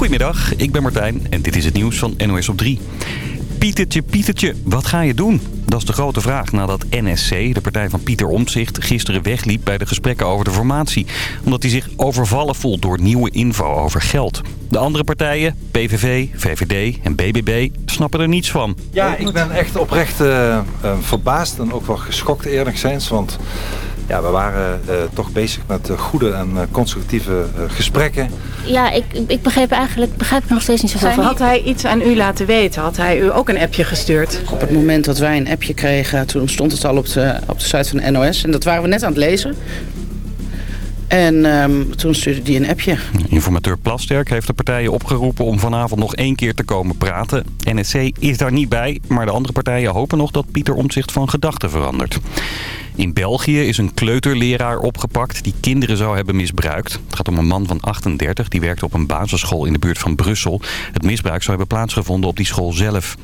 Goedemiddag, ik ben Martijn en dit is het nieuws van NOS op 3. Pietertje, Pietertje, wat ga je doen? Dat is de grote vraag nadat NSC, de partij van Pieter Omtzigt, gisteren wegliep bij de gesprekken over de formatie. Omdat hij zich overvallen voelt door nieuwe info over geld. De andere partijen, PVV, VVD en BBB, snappen er niets van. Ja, ik ben echt oprecht uh, verbaasd en ook wel geschokt eerlijk zijn, want ja, we waren uh, toch bezig met goede en uh, constructieve uh, gesprekken. Ja, ik, ik begreep eigenlijk begrijp ik nog steeds niet zoveel van. Had hij iets aan u laten weten? Had hij u ook een appje gestuurd? Op het moment dat wij een appje kregen, toen stond het al op de, op de site van de NOS. En dat waren we net aan het lezen. En um, toen stuurde die een appje. Informateur Plasterk heeft de partijen opgeroepen om vanavond nog één keer te komen praten. NSC is daar niet bij, maar de andere partijen hopen nog dat Pieter Omtzigt van gedachten verandert. In België is een kleuterleraar opgepakt die kinderen zou hebben misbruikt. Het gaat om een man van 38, die werkte op een basisschool in de buurt van Brussel. Het misbruik zou hebben plaatsgevonden op die school zelf.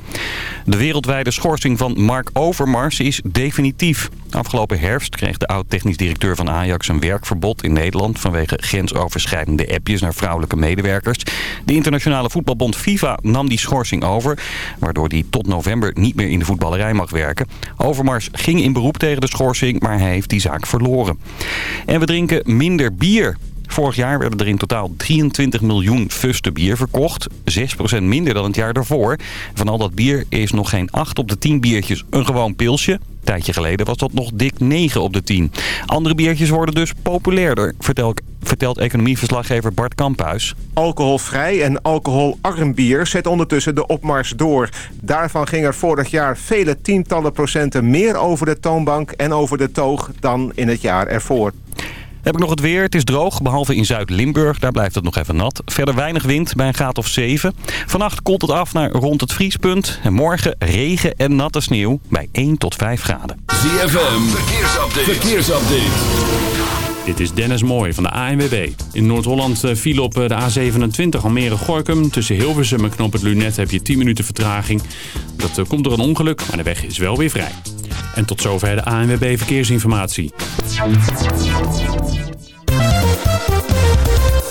De wereldwijde schorsing van Mark Overmars is definitief. Afgelopen herfst kreeg de oud-technisch directeur van Ajax een werkverbod in Nederland... vanwege grensoverschrijdende appjes naar vrouwelijke medewerkers. De internationale voetbalbond FIFA nam die schorsing over... waardoor hij tot november niet meer in de voetballerij mag werken. Overmars ging in beroep tegen de schorsing, maar hij heeft die zaak verloren. En we drinken minder bier. Vorig jaar werden er in totaal 23 miljoen fusten bier verkocht. 6% minder dan het jaar daarvoor. Van al dat bier is nog geen 8 op de 10 biertjes een gewoon pilsje. Een tijdje geleden was dat nog dik 9 op de 10. Andere biertjes worden dus populairder, vertelt, vertelt economieverslaggever Bart Kamphuis. Alcoholvrij en alcoholarm bier zet ondertussen de opmars door. Daarvan ging er vorig jaar vele tientallen procenten meer over de toonbank en over de toog dan in het jaar ervoor. Heb ik nog het weer. Het is droog, behalve in Zuid-Limburg. Daar blijft het nog even nat. Verder weinig wind bij een graad of 7. Vannacht koelt het af naar rond het vriespunt. En morgen regen en natte sneeuw bij 1 tot 5 graden. ZFM, verkeersupdate. verkeersupdate. Dit is Dennis Mooij van de ANWB. In Noord-Holland viel op de A27 Almere-Gorkum. Tussen Hilversum en Knop het Lunet heb je 10 minuten vertraging. Dat komt door een ongeluk, maar de weg is wel weer vrij. En tot zover de ANWB Verkeersinformatie.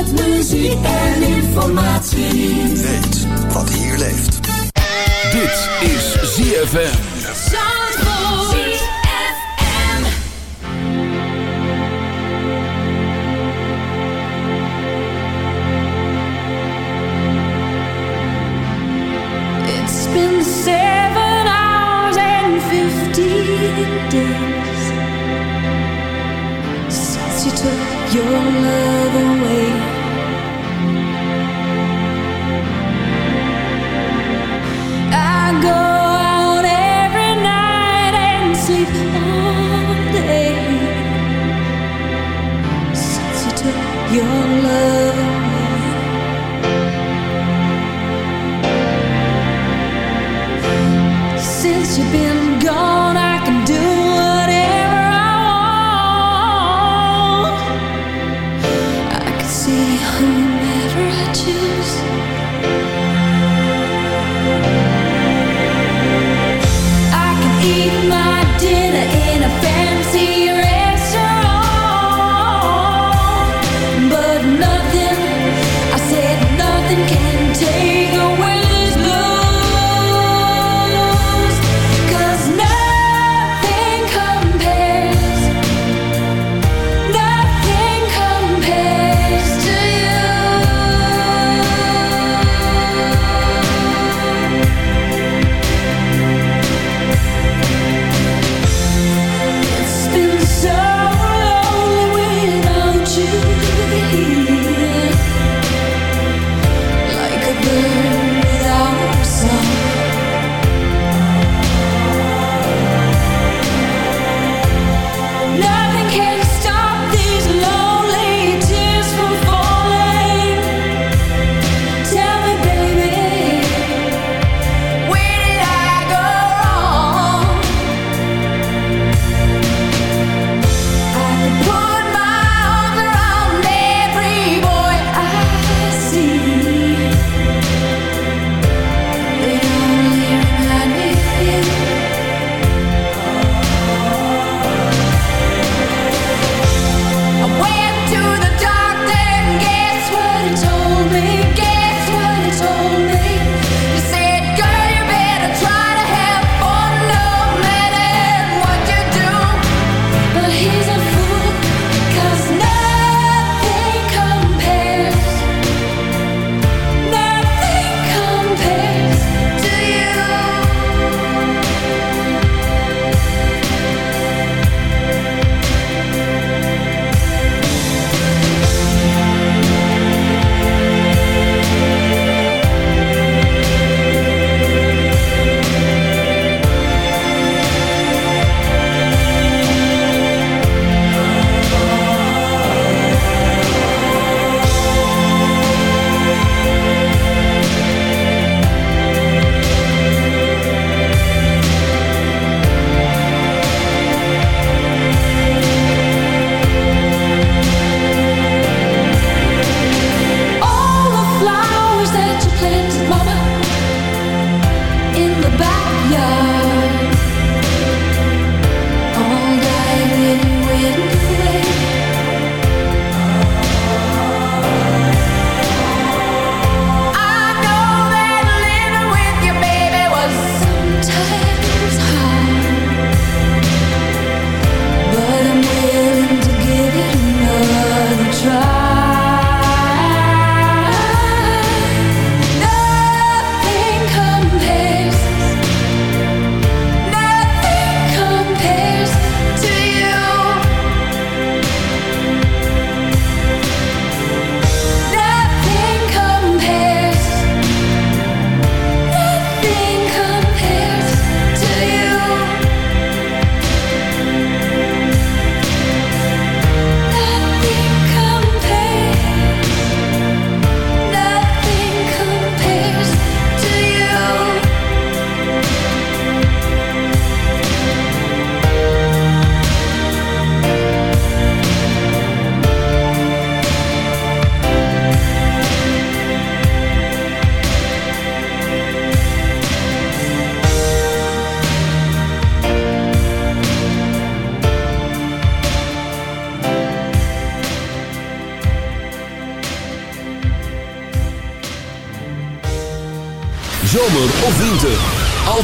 Met muziek en informatie. Weet wat hier leeft. Dit is ZFM. It's been seven hours and fifteen days since you took your love away.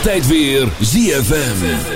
Altijd weer ZFM.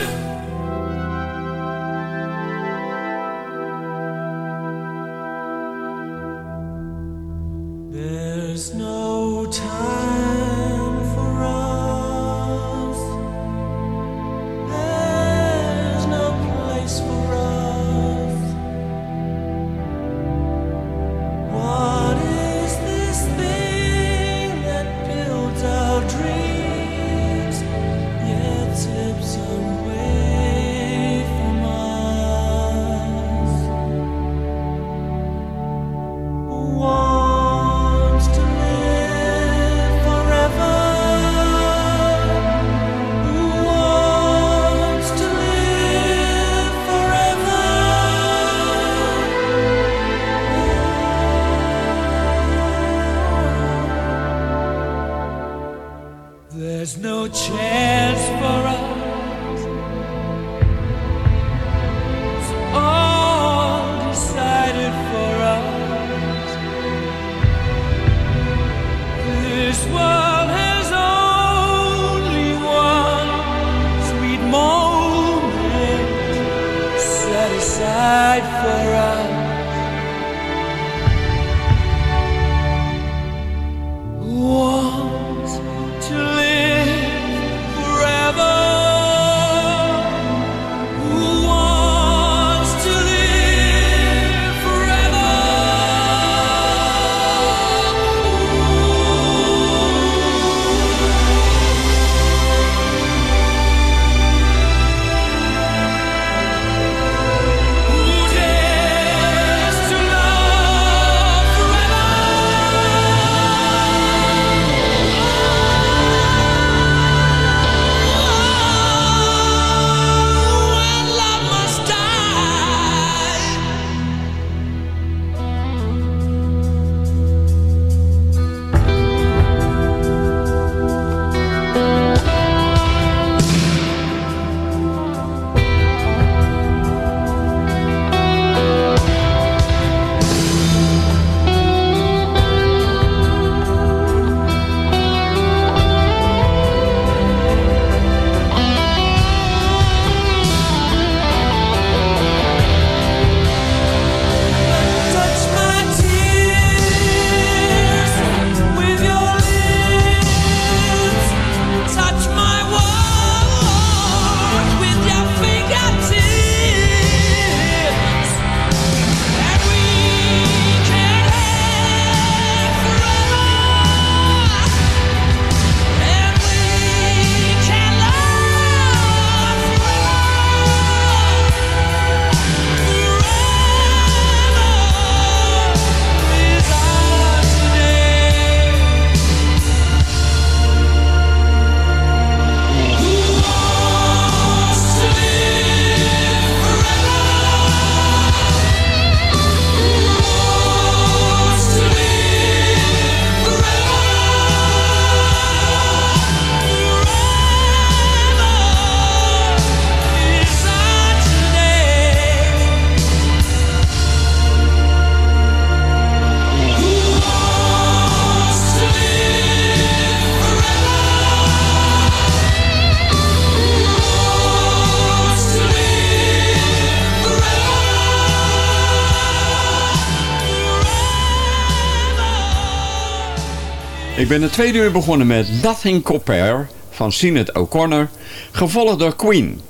Ben de tweede uur begonnen met Nothing Compare van Sinead O'Connor, gevolgd door Queen.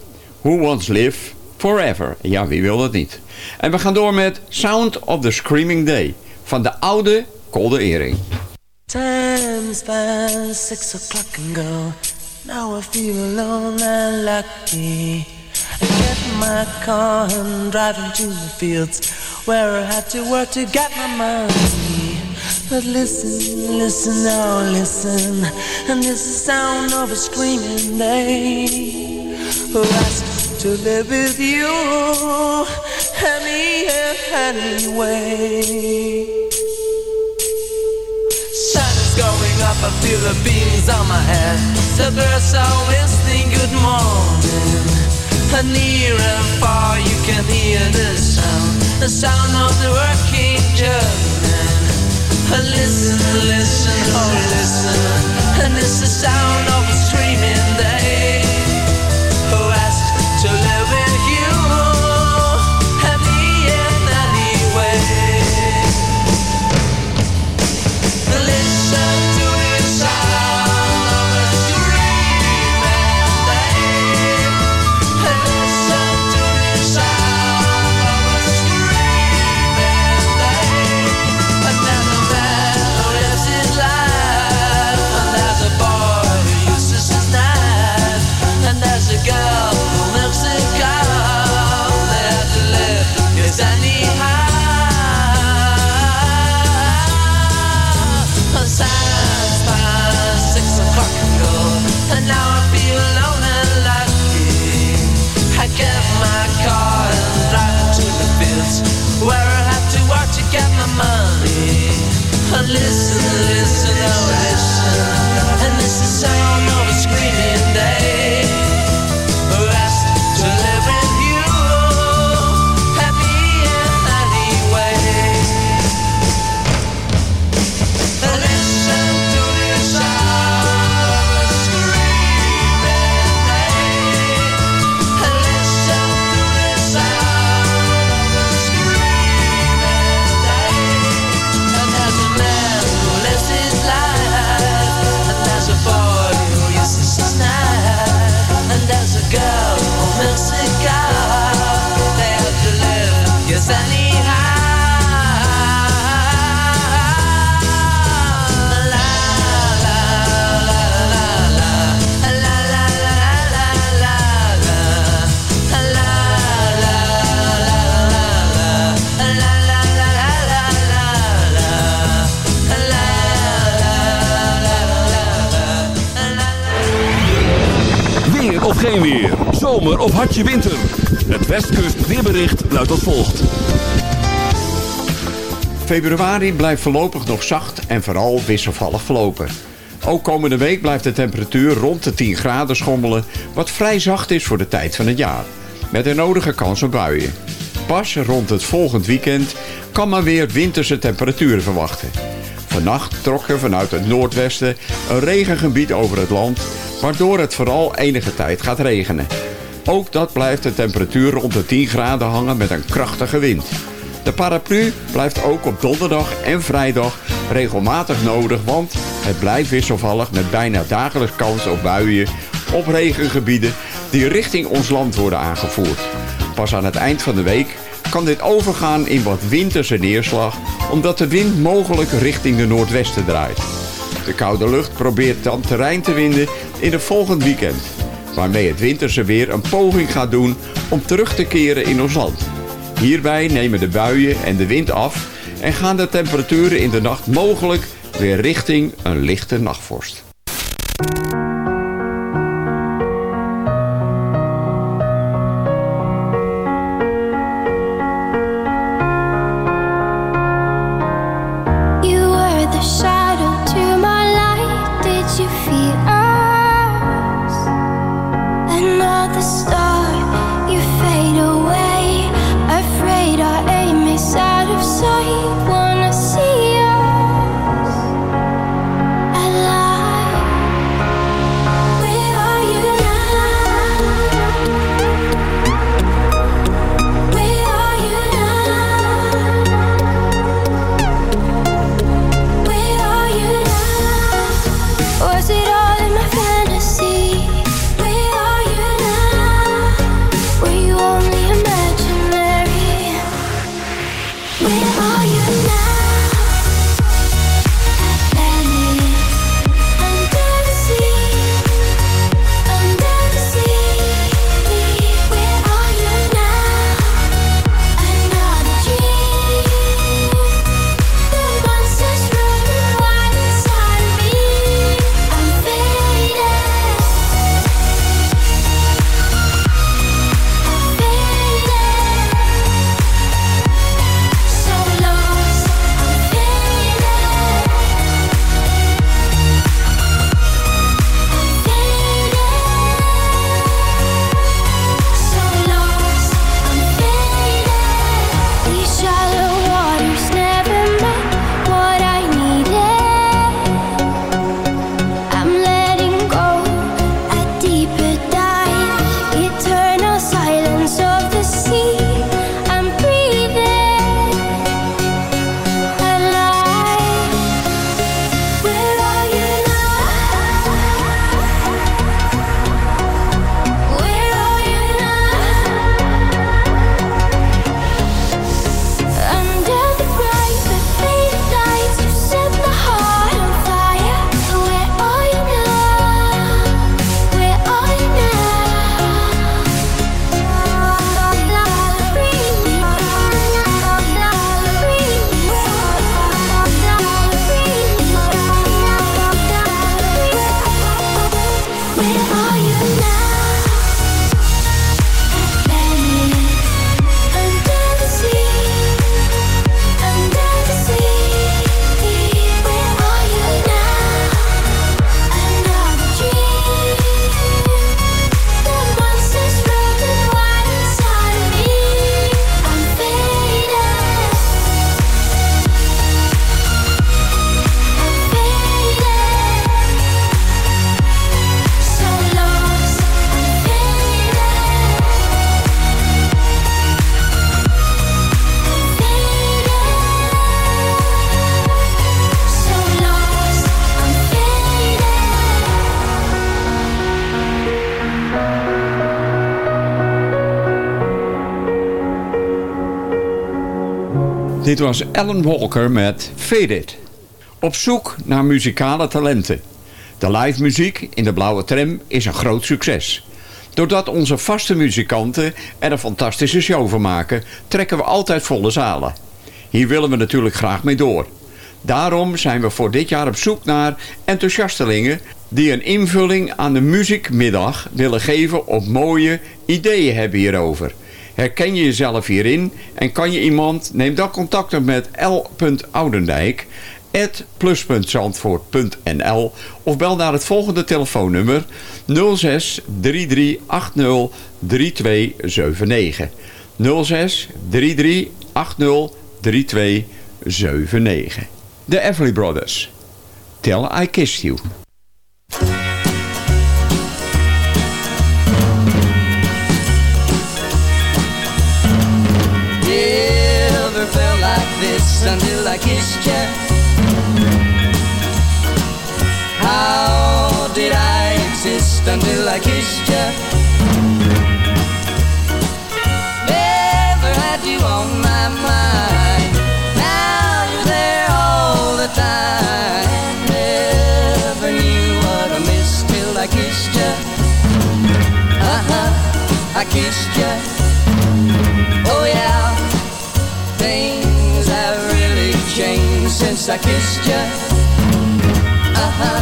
Who Wants Live Forever. Ja, wie wil dat niet? En we gaan door met Sound of the Screaming Day van de oude Kolde Ering. Time's past six o'clock and go. Now I feel alone and lucky. I get my car and driving to the fields where I had to work to get my money. But listen, listen, now listen, and this is the sound of a screaming day. Who asked to live with you any anyway. Sun is going up, I feel the beams on my head. The birds are whistling good morning. And near and far you can hear the sound, the sound of the working German. Listen, listen, oh listen, And it's the sound of a screaming Of hartje winter. Het Westkust weerbericht luidt als volgt. Februari blijft voorlopig nog zacht en vooral wisselvallig verlopen. Ook komende week blijft de temperatuur rond de 10 graden schommelen... wat vrij zacht is voor de tijd van het jaar. Met de nodige kans op buien. Pas rond het volgend weekend kan men weer winterse temperaturen verwachten. Vannacht trok er vanuit het noordwesten een regengebied over het land... waardoor het vooral enige tijd gaat regenen. Ook dat blijft de temperatuur rond de 10 graden hangen met een krachtige wind. De paraplu blijft ook op donderdag en vrijdag regelmatig nodig, want het blijft wisselvallig met bijna dagelijks kans op buien op regengebieden die richting ons land worden aangevoerd. Pas aan het eind van de week kan dit overgaan in wat winterse neerslag, omdat de wind mogelijk richting de noordwesten draait. De koude lucht probeert dan terrein te winnen in het volgend weekend, waarmee het winterse weer een poging gaat doen om terug te keren in ons land. Hierbij nemen de buien en de wind af en gaan de temperaturen in de nacht mogelijk weer richting een lichte nachtvorst. Dit was Alan Walker met Faded. Op zoek naar muzikale talenten. De live muziek in de blauwe tram is een groot succes. Doordat onze vaste muzikanten er een fantastische show van maken... trekken we altijd volle zalen. Hier willen we natuurlijk graag mee door. Daarom zijn we voor dit jaar op zoek naar enthousiastelingen... die een invulling aan de muziekmiddag willen geven op mooie ideeën hebben hierover... Herken je jezelf hierin en kan je iemand, neem dan contact op met l.oudendijk plus.zandvoort.nl of bel naar het volgende telefoonnummer 06 3380 3279. 06 3380 3279. De Everly Brothers. Tell I Kissed You. This until I kissed you. How did I exist until I kissed you? Never had you on my mind. Now you're there all the time. Never knew what I missed till I kissed you. Uh huh, I kissed you. Since I kissed you. Uh huh,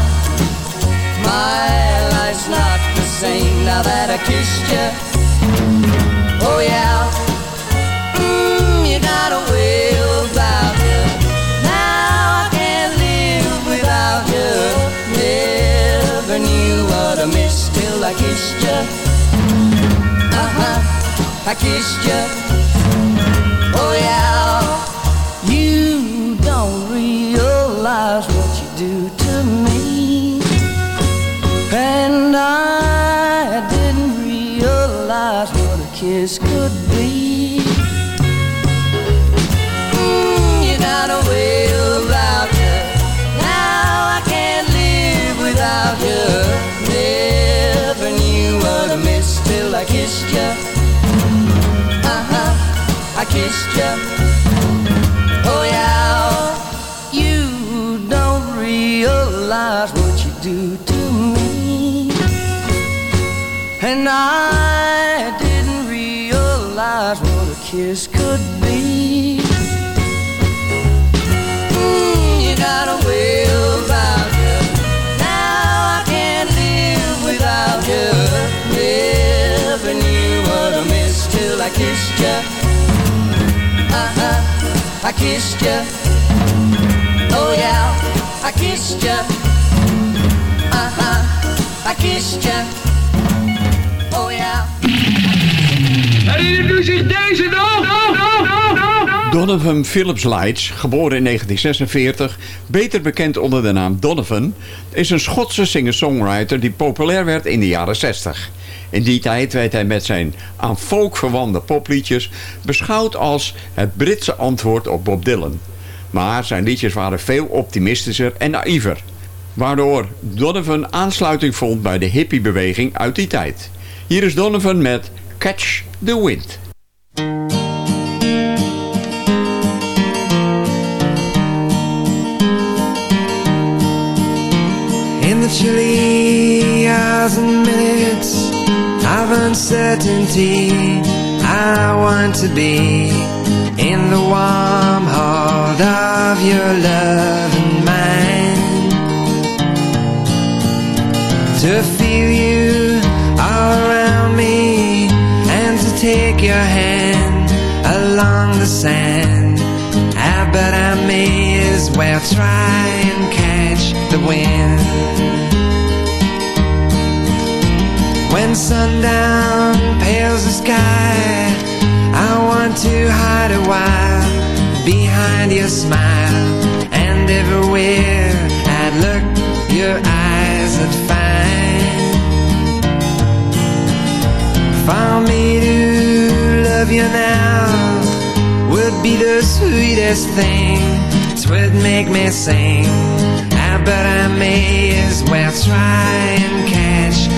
my life's not the same now that I kissed you. Oh yeah, mm, you got a way about you. Now I can't live without you. Never knew what I missed till I kissed you. Uh huh, I kissed you. You. Oh yeah, you don't realize what you do to me, and I didn't realize what a kiss kissed you. Oh yeah, I kissed you. Uh-huh, I kissed you. Oh yeah. Herinnert u zich deze nog? Donovan Phillips Lights, geboren in 1946, beter bekend onder de naam Donovan, is een Schotse singer-songwriter die populair werd in de jaren 60. In die tijd werd hij met zijn aan folk verwante popliedjes beschouwd als het Britse antwoord op Bob Dylan. Maar zijn liedjes waren veel optimistischer en naïver. Waardoor Donovan aansluiting vond bij de hippiebeweging uit die tijd. Hier is Donovan met Catch the Wind. In the chilly hours and minutes of uncertainty, I want to be in the warm heart of your love and mine. To feel you all around me and to take your hand along the sand. Ah, but I may as well try and catch the wind. When sundown pales the sky, I want to hide a while behind your smile. And everywhere I'd look, your eyes would find. For me to love you now would be the sweetest thing. Twould make me sing. Ah, but I may as well try and catch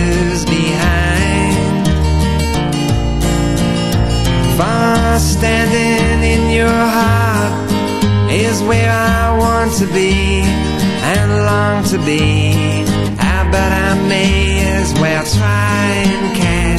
standing in your heart is where I want to be and long to be. Ah, but I may as well try and catch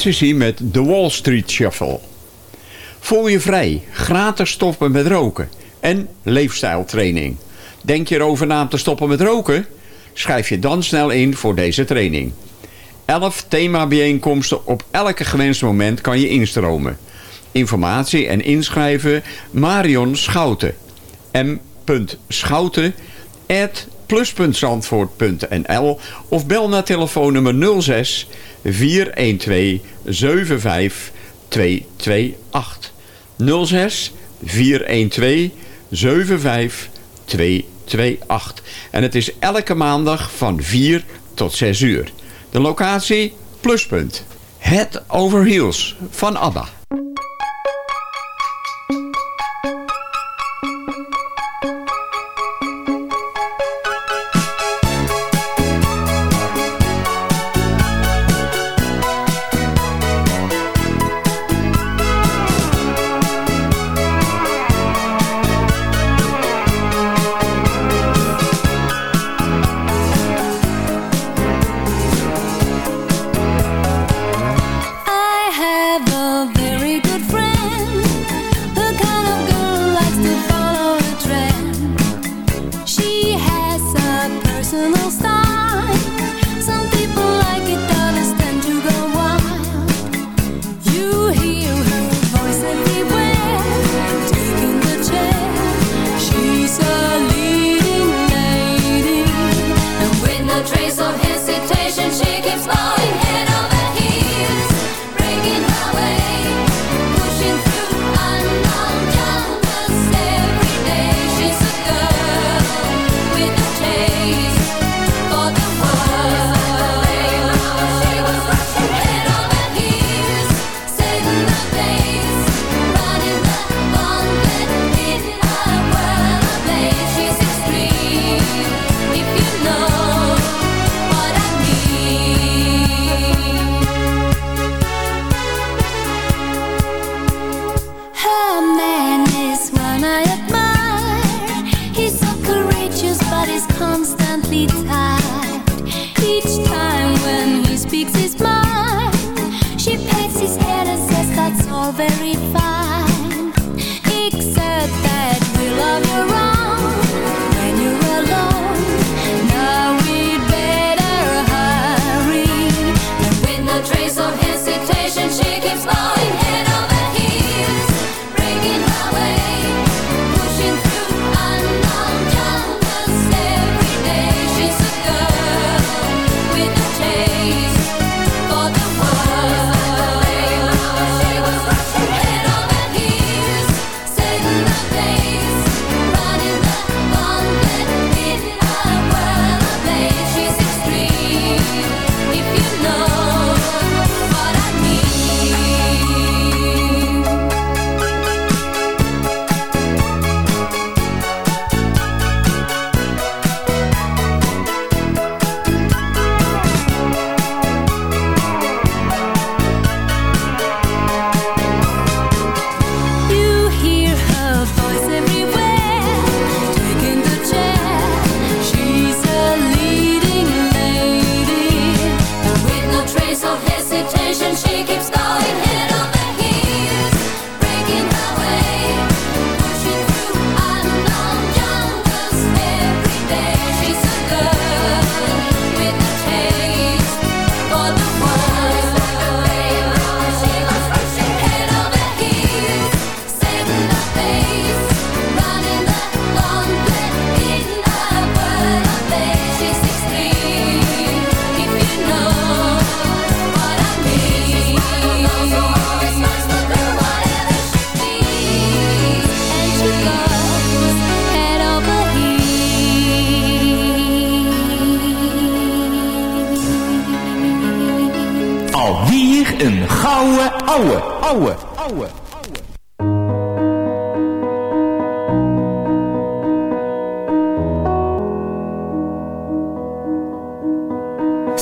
Sensatie met The Wall Street Shuffle. Voel je vrij, gratis stoppen met roken en leefstijltraining. Denk je erover na om te stoppen met roken? Schrijf je dan snel in voor deze training. Elf thema bijeenkomsten op elke gewenst moment kan je instromen. Informatie en inschrijven Marion Schouten. m.schouten plus.zandvoort.nl of bel naar telefoonnummer 06 412 75 228. 06 412 75 228. En het is elke maandag van 4 tot 6 uur. De locatie Pluspunt. het Over Heels van ABBA.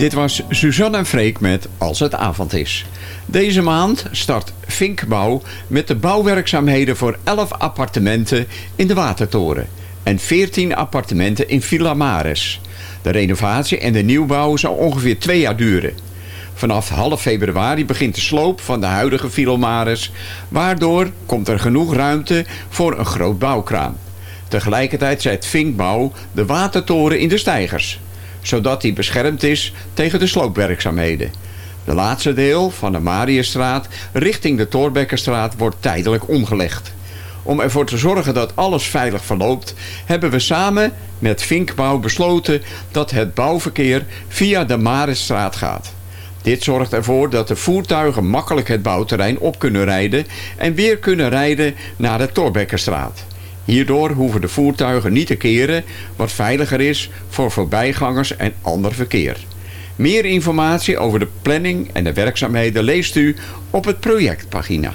Dit was Suzanne en Freek met Als het avond is. Deze maand start Vinkbouw met de bouwwerkzaamheden voor 11 appartementen in de Watertoren en 14 appartementen in Villa Maris. De renovatie en de nieuwbouw zal ongeveer twee jaar duren. Vanaf half februari begint de sloop van de huidige Villa Maris, waardoor komt er genoeg ruimte voor een groot bouwkraan. Tegelijkertijd zet Vinkbouw de watertoren in de stijgers, zodat die beschermd is tegen de sloopwerkzaamheden. De laatste deel van de Mariëstraat richting de Torbekkenstraat wordt tijdelijk omgelegd. Om ervoor te zorgen dat alles veilig verloopt, hebben we samen met Vinkbouw besloten dat het bouwverkeer via de Marisstraat gaat. Dit zorgt ervoor dat de voertuigen makkelijk het bouwterrein op kunnen rijden en weer kunnen rijden naar de Torbekkenstraat. Hierdoor hoeven de voertuigen niet te keren, wat veiliger is voor voorbijgangers en ander verkeer. Meer informatie over de planning en de werkzaamheden leest u op het projectpagina.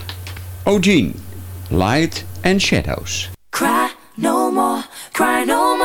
Ogene, Light and Shadows. Cry no more, cry no more.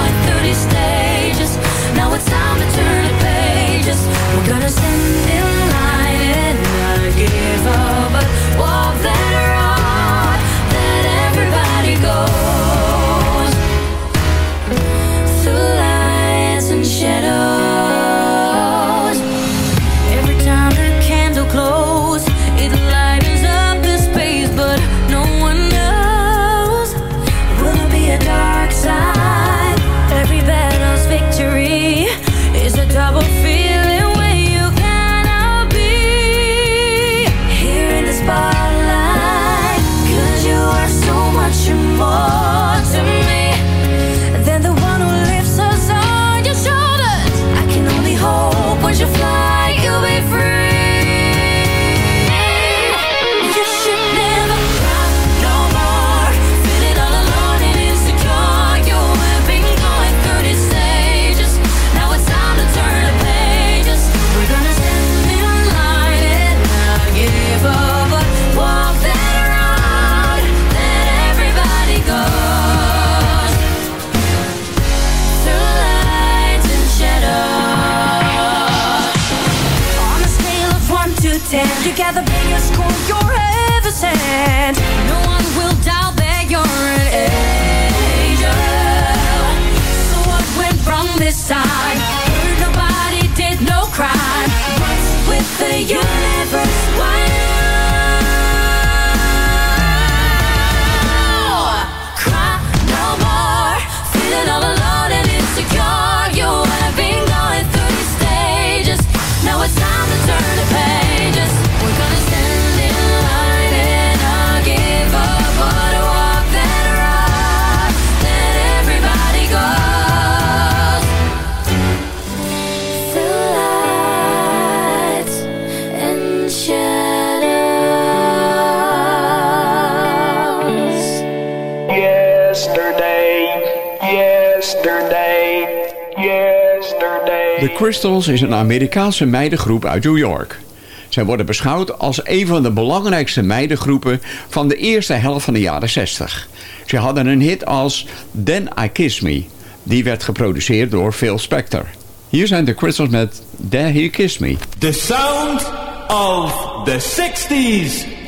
gonna say Crystals is een Amerikaanse meidengroep uit New York. Zij worden beschouwd als een van de belangrijkste meidengroepen van de eerste helft van de jaren 60. Ze hadden een hit als Then I Kiss Me. Die werd geproduceerd door Phil Spector. Hier zijn de Crystals met Then He Kiss Me. The sound of the 60s.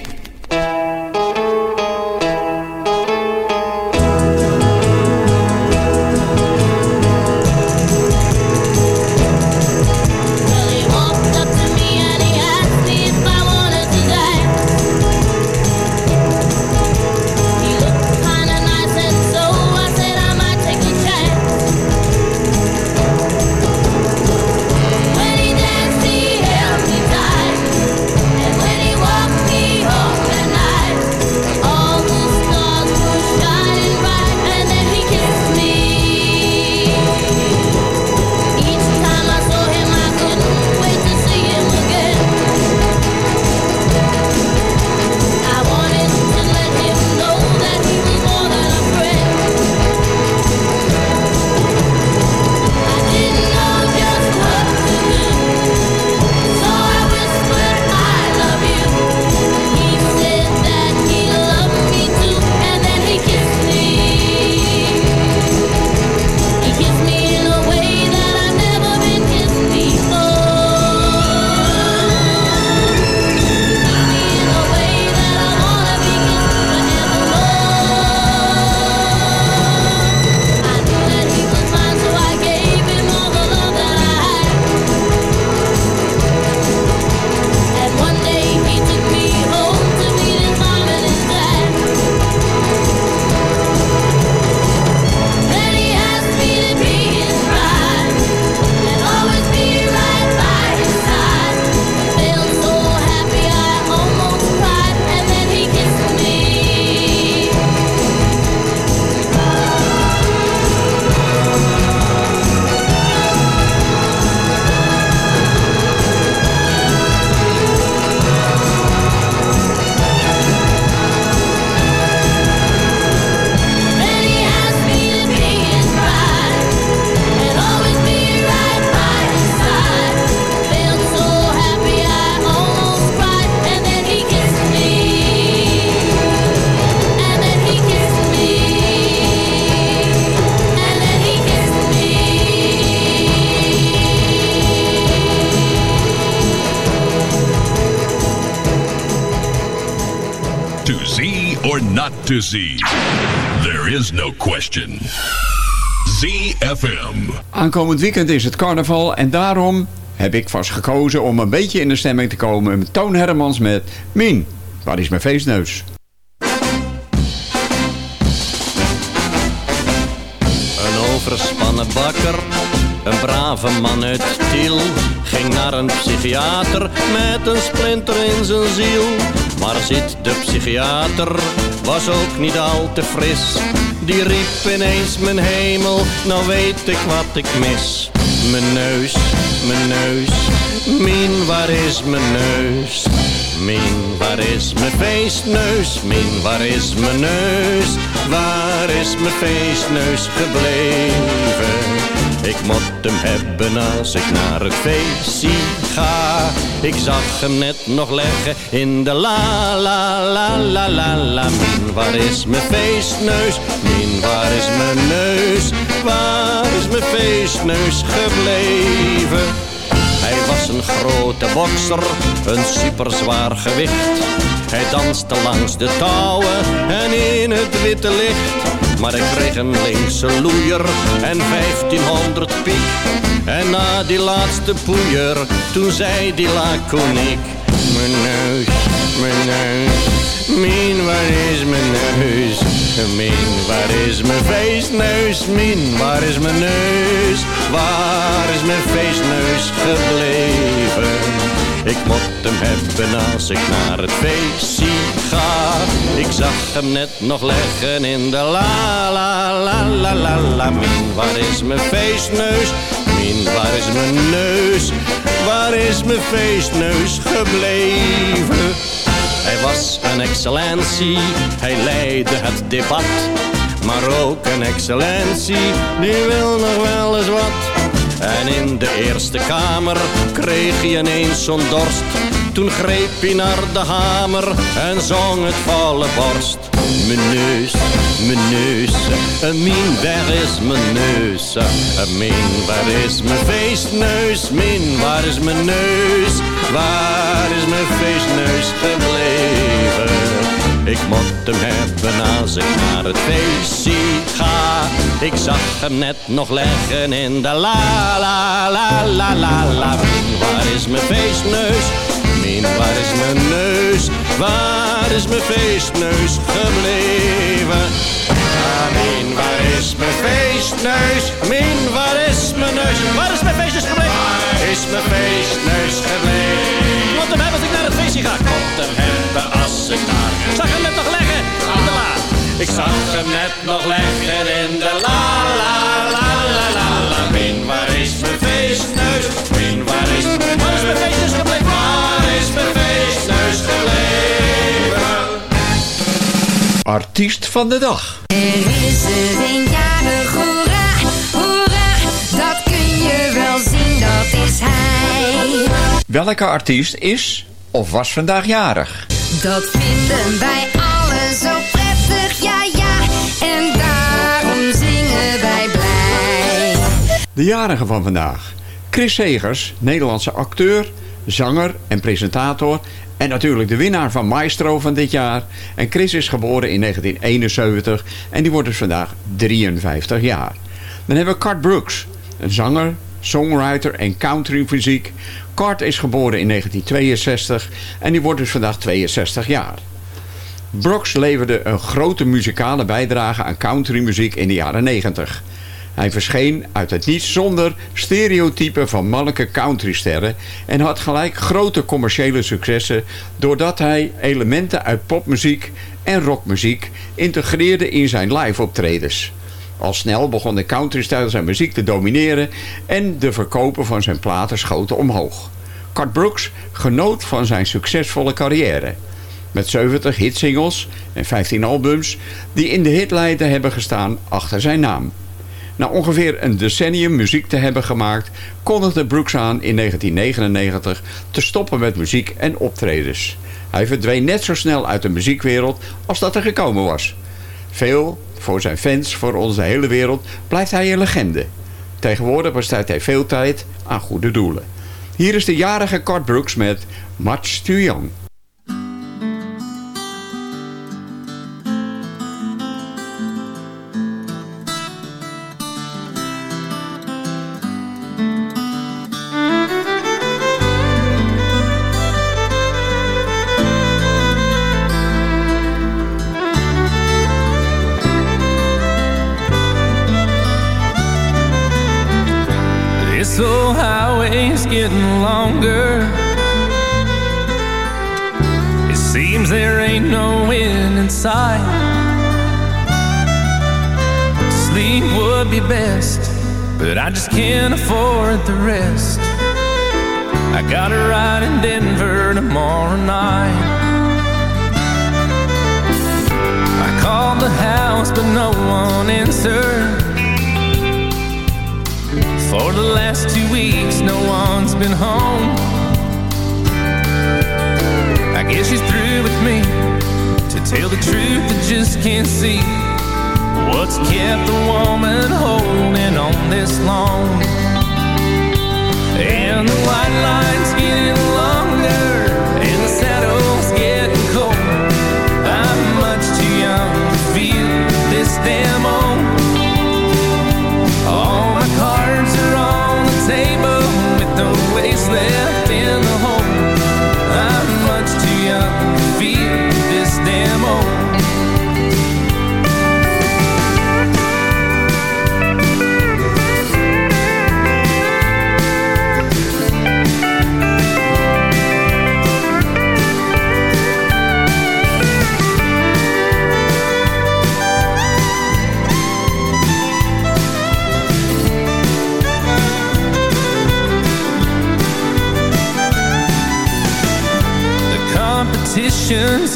To. There is no question. ZFM. Aankomend weekend is het carnaval en daarom heb ik vast gekozen om een beetje in de stemming te komen met Toon Hermans met Mien, waar is mijn feestneus? Een overspannen bakker, een brave man uit Tiel, ging naar een psychiater met een splinter in zijn ziel. Maar zit de psychiater, was ook niet al te fris. Die riep ineens mijn hemel, nou weet ik wat ik mis. Mijn neus, mijn neus, Mien, waar is mijn neus? Mien, waar is mijn feestneus? Mien, waar is mijn neus? Waar is mijn feestneus gebleven? Ik moet hem hebben als ik naar het feestje ga. Ik zag hem net nog leggen in de la la la la la la. Mien, waar is mijn feestneus? Mien, waar is mijn neus? Waar is mijn feestneus gebleven? Was een grote bokser, een superzwaar gewicht. Hij danste langs de touwen en in het witte licht. Maar ik kreeg een linkse loeier en 1500 piek. En na die laatste poeier, toen zei die laconiek. Mijn neus, mijn neus, waar is mijn neus? Mien, waar is mijn feestneus? Mien, waar is mijn neus? Waar is mijn feestneus gebleven? Ik moet hem hebben als ik naar het feestje ga. Ik zag hem net nog leggen in de la la la la la la. Mien, waar is mijn feestneus? Mien, waar is mijn neus? Waar is mijn feestneus gebleven? Hij was een excellentie, hij leidde het debat. Maar ook een excellentie, die wil nog wel eens wat. En in de Eerste Kamer kreeg hij ineens zo'n dorst. Toen greep hij naar de hamer en zong het volle borst. Mijn neus, mijn neus, mien, waar is mijn neus? Mien, waar is mijn feestneus? Mien, waar is mijn neus? Waar is mijn feestneus gebleven? Ik moet hem hebben als ik naar het feestje ga. Ik zag hem net nog leggen in de la la la la la la. Waar is mijn feestneus? Waar is mijn neus? Waar is mijn feestneus gebleven? Mien, waar is mijn feestneus? Mien, waar is mijn neus? Waar is mijn feestneus gebleven? Waar is mijn feestneus gebleven? Moet hem hebben als ik naar het feestje ga. Ik moet hem hebben als ik naar... Ik zag hem net nog leggen in de la. Ik zag hem net nog leggen in de la Artiest van de dag. Er is er een jarig, hoera, hoera, dat kun je wel zien, dat is hij. Welke artiest is of was vandaag jarig? Dat vinden wij allen zo prettig, ja ja, en daarom zingen wij blij. De jarige van vandaag. Chris Segers, Nederlandse acteur, zanger en presentator. En natuurlijk de winnaar van Maestro van dit jaar. En Chris is geboren in 1971 en die wordt dus vandaag 53 jaar. Dan hebben we Cart Brooks, een zanger, songwriter en countrymuziek. Cart is geboren in 1962 en die wordt dus vandaag 62 jaar. Brooks leverde een grote muzikale bijdrage aan countrymuziek in de jaren 90. Hij verscheen uit het niets zonder stereotypen van mannelijke countrysterren en had gelijk grote commerciële successen doordat hij elementen uit popmuziek en rockmuziek integreerde in zijn live optredens. Al snel begon de countrystijl zijn muziek te domineren en de verkopen van zijn platen schoten omhoog. Cart Brooks genoot van zijn succesvolle carrière. Met 70 hitsingles en 15 albums die in de hitlijsten hebben gestaan achter zijn naam. Na ongeveer een decennium muziek te hebben gemaakt, kondigde Brooks aan in 1999 te stoppen met muziek en optredens. Hij verdween net zo snel uit de muziekwereld als dat er gekomen was. Veel, voor zijn fans, voor onze hele wereld, blijft hij een legende. Tegenwoordig besteedt hij veel tijd aan goede doelen. Hier is de jarige Cart Brooks met Much Too Young.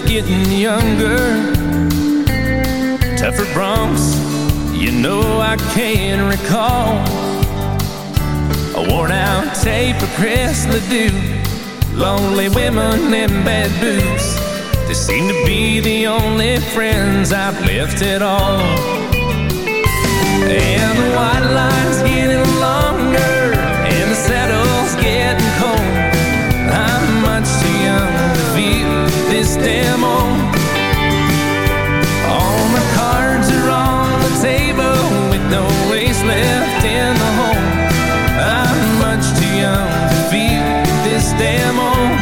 getting younger. Tougher broncs, you know I can recall A worn out tape of Chris Ledoux Lonely women in bad boots. They seem to be the only friends I've left at all. And the white line's getting longer And the saddle's getting cold left in the home. I'm much too young to feel this damn old.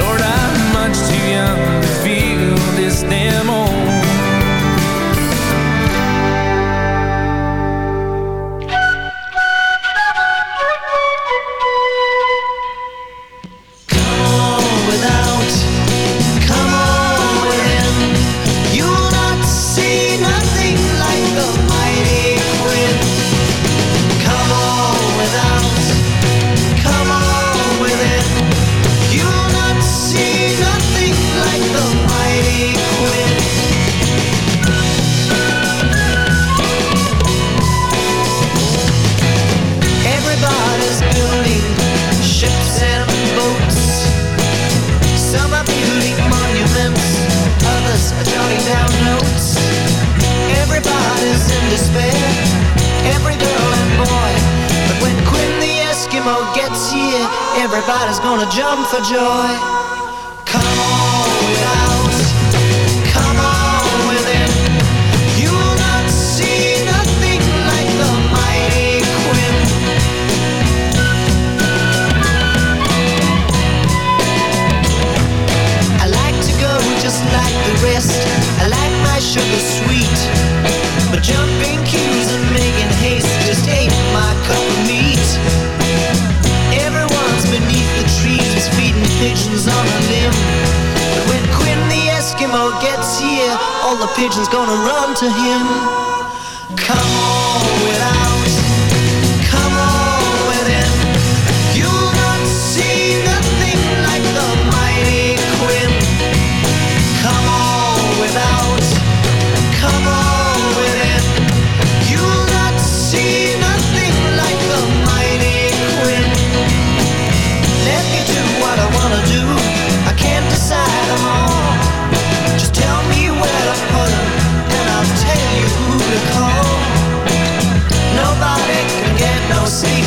Lord, I'm much too young to feel. Everybody's gonna jump for joy. Gets here, all the pigeons gonna run to him.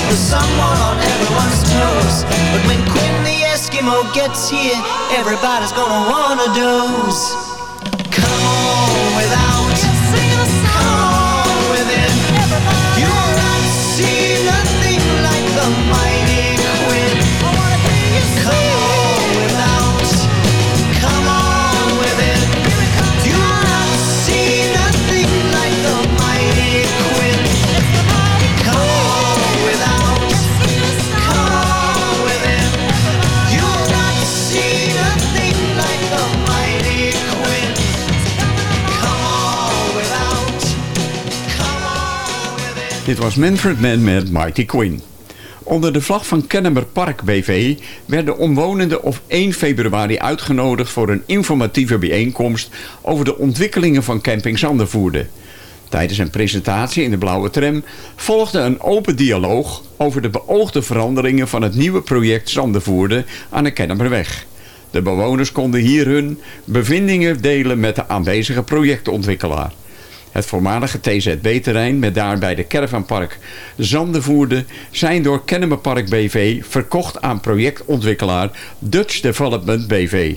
There's someone on everyone's toes. But when Quinn the Eskimo gets here, everybody's gonna wanna doze. Come on without, come on within. You will not see nothing like the mighty. Dit was Manfred Mann met Mighty Queen. Onder de vlag van Kennemer Park BV werden omwonenden op 1 februari uitgenodigd voor een informatieve bijeenkomst over de ontwikkelingen van camping Zandervoerde. Tijdens een presentatie in de blauwe tram volgde een open dialoog over de beoogde veranderingen van het nieuwe project Zandervoerde aan de Kennemerweg. De bewoners konden hier hun bevindingen delen met de aanwezige projectontwikkelaar. Het voormalige TZB-terrein met daarbij de caravanpark Zandenvoerde zijn door Kennemerpark BV verkocht aan projectontwikkelaar Dutch Development BV.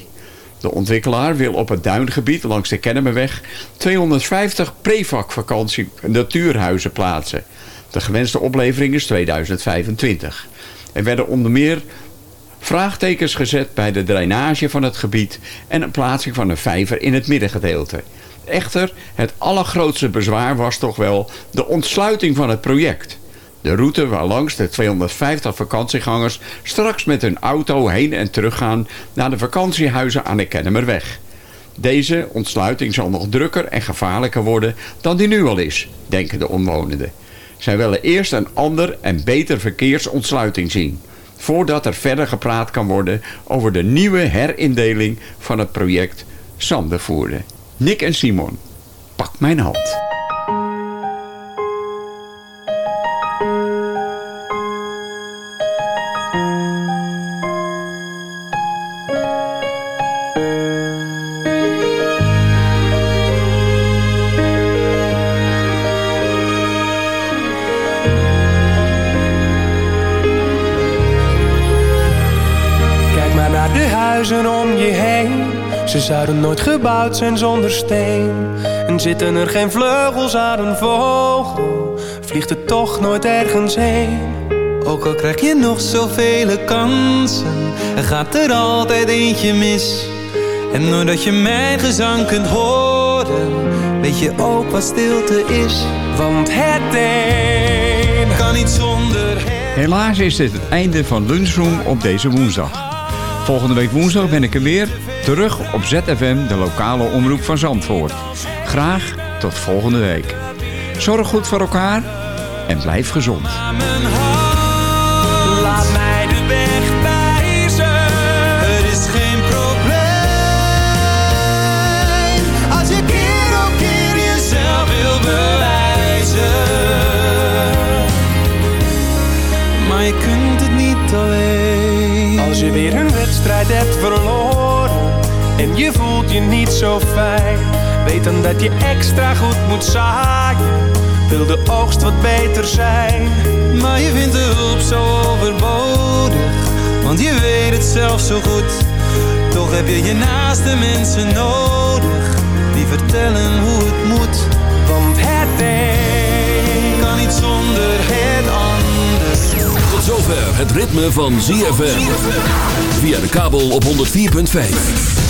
De ontwikkelaar wil op het duingebied langs de Kennemerweg 250 prefakvakantie natuurhuizen plaatsen. De gewenste oplevering is 2025. Er werden onder meer vraagtekens gezet bij de drainage van het gebied en een plaatsing van een vijver in het middengedeelte. Echter, het allergrootste bezwaar was toch wel de ontsluiting van het project. De route waarlangs de 250 vakantiegangers straks met hun auto heen en terug gaan naar de vakantiehuizen aan de Kennemerweg. Deze ontsluiting zal nog drukker en gevaarlijker worden dan die nu al is, denken de omwonenden. Zij willen eerst een ander en beter verkeersontsluiting zien, voordat er verder gepraat kan worden over de nieuwe herindeling van het project Zandervoerde. Nick en Simon, pak mijn hand. Kijk maar naar de huizen om je heen. Ze zouden nooit gebouwd zijn zonder steen. En zitten er geen vleugels aan een vogel, vliegt het toch nooit ergens heen. Ook al krijg je nog zoveel kansen, er gaat er altijd eentje mis. En doordat je mijn gezang kunt horen, weet je ook wat stilte is. Want het een kan niet zonder Helaas is dit het einde van Lunchroom op deze woensdag. Volgende week woensdag ben ik er weer, terug op ZFM, de lokale omroep van Zandvoort. Graag tot volgende week. Zorg goed voor elkaar en blijf gezond. Laat mij de weg wijzen. Het is geen probleem. Als je keer op keer jezelf wil bewijzen. Maar je kunt het niet alleen. Als je weer een wedstrijd hebt verloren niet zo fijn, weet dan dat je extra goed moet zaaien. Wil de oogst wat beter zijn, Maar je vindt de hulp zo overbodig. Want je weet het zelf zo goed. Toch heb je je naaste mensen nodig. Die vertellen hoe het moet. Want het een kan niet zonder het ander. Tot zover het ritme van ZFM. Via de kabel op 104.5.